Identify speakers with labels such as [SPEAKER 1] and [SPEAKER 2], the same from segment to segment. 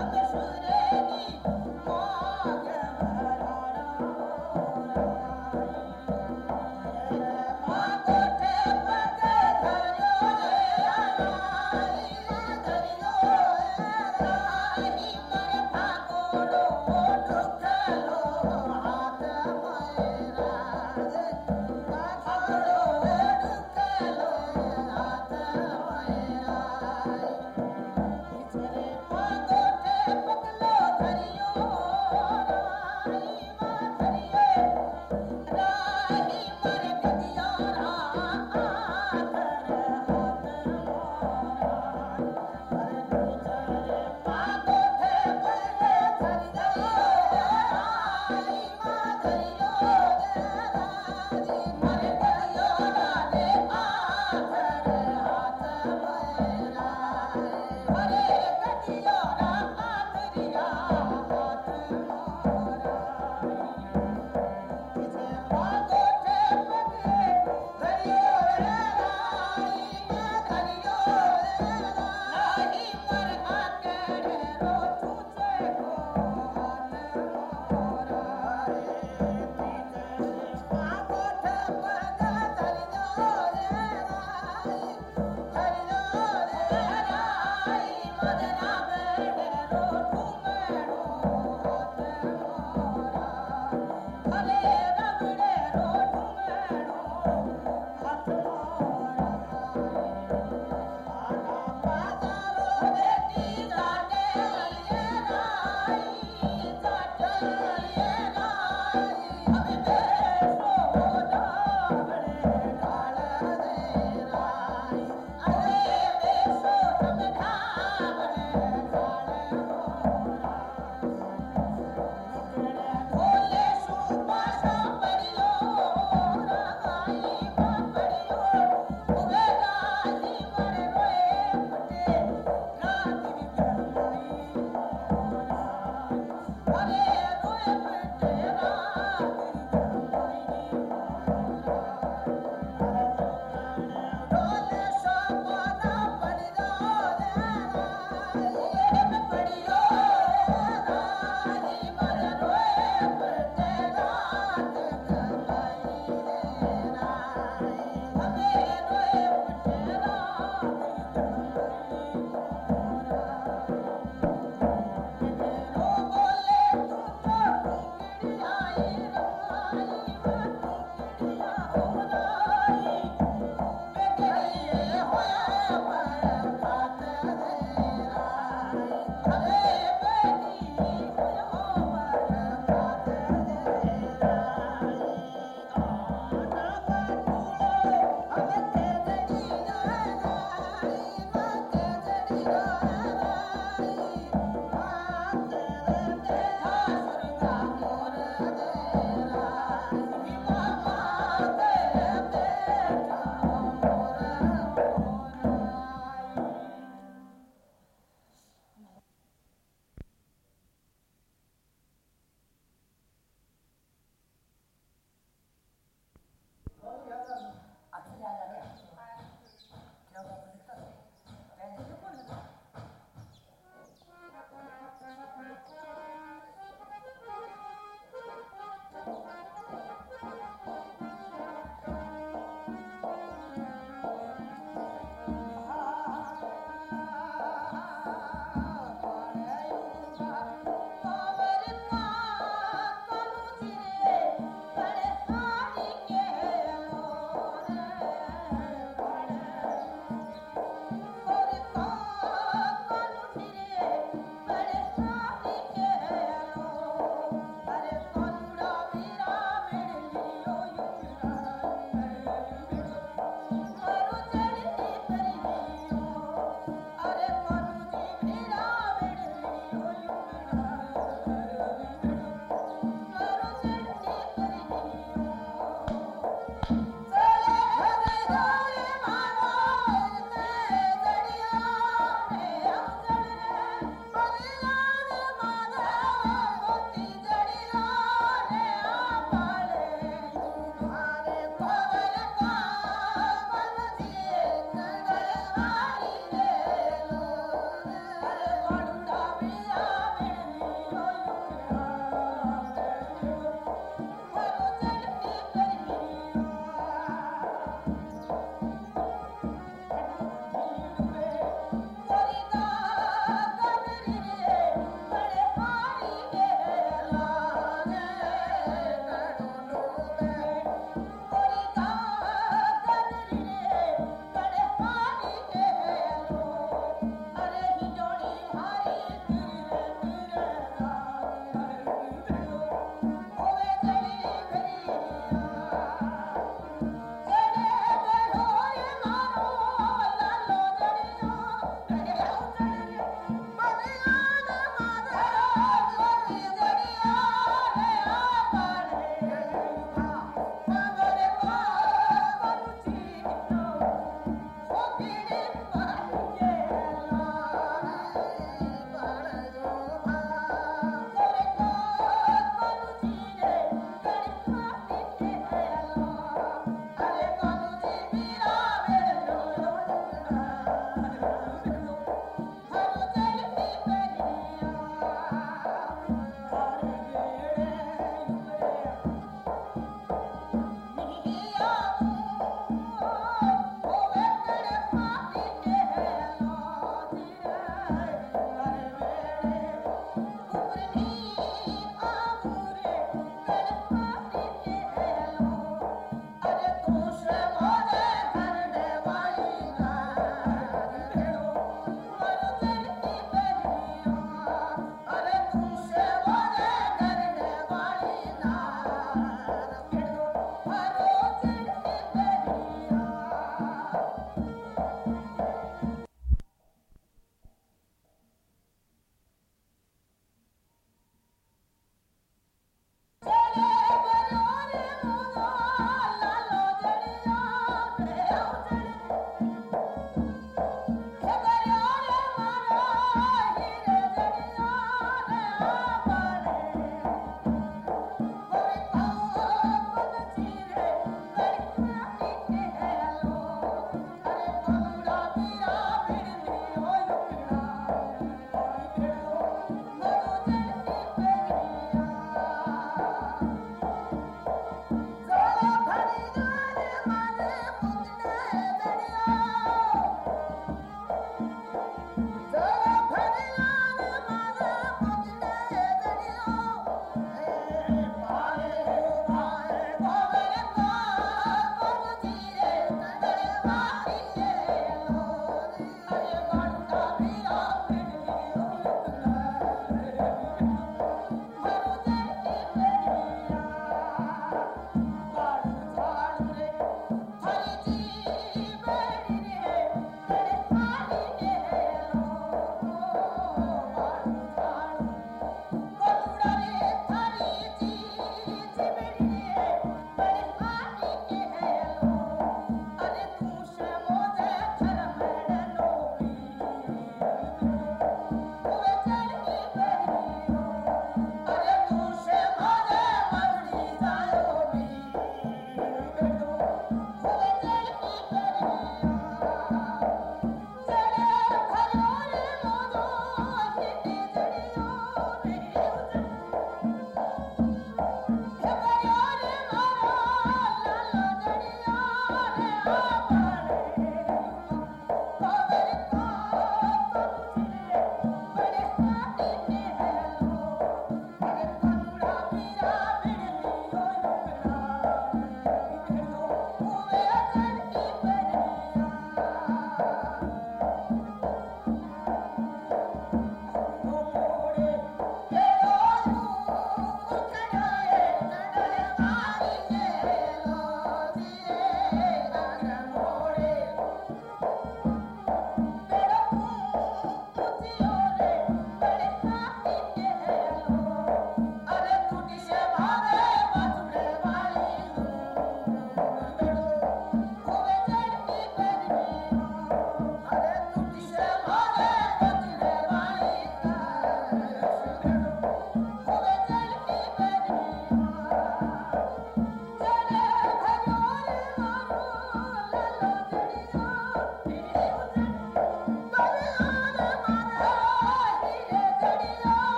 [SPEAKER 1] I'm a Bhagavad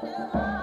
[SPEAKER 1] Oh, no.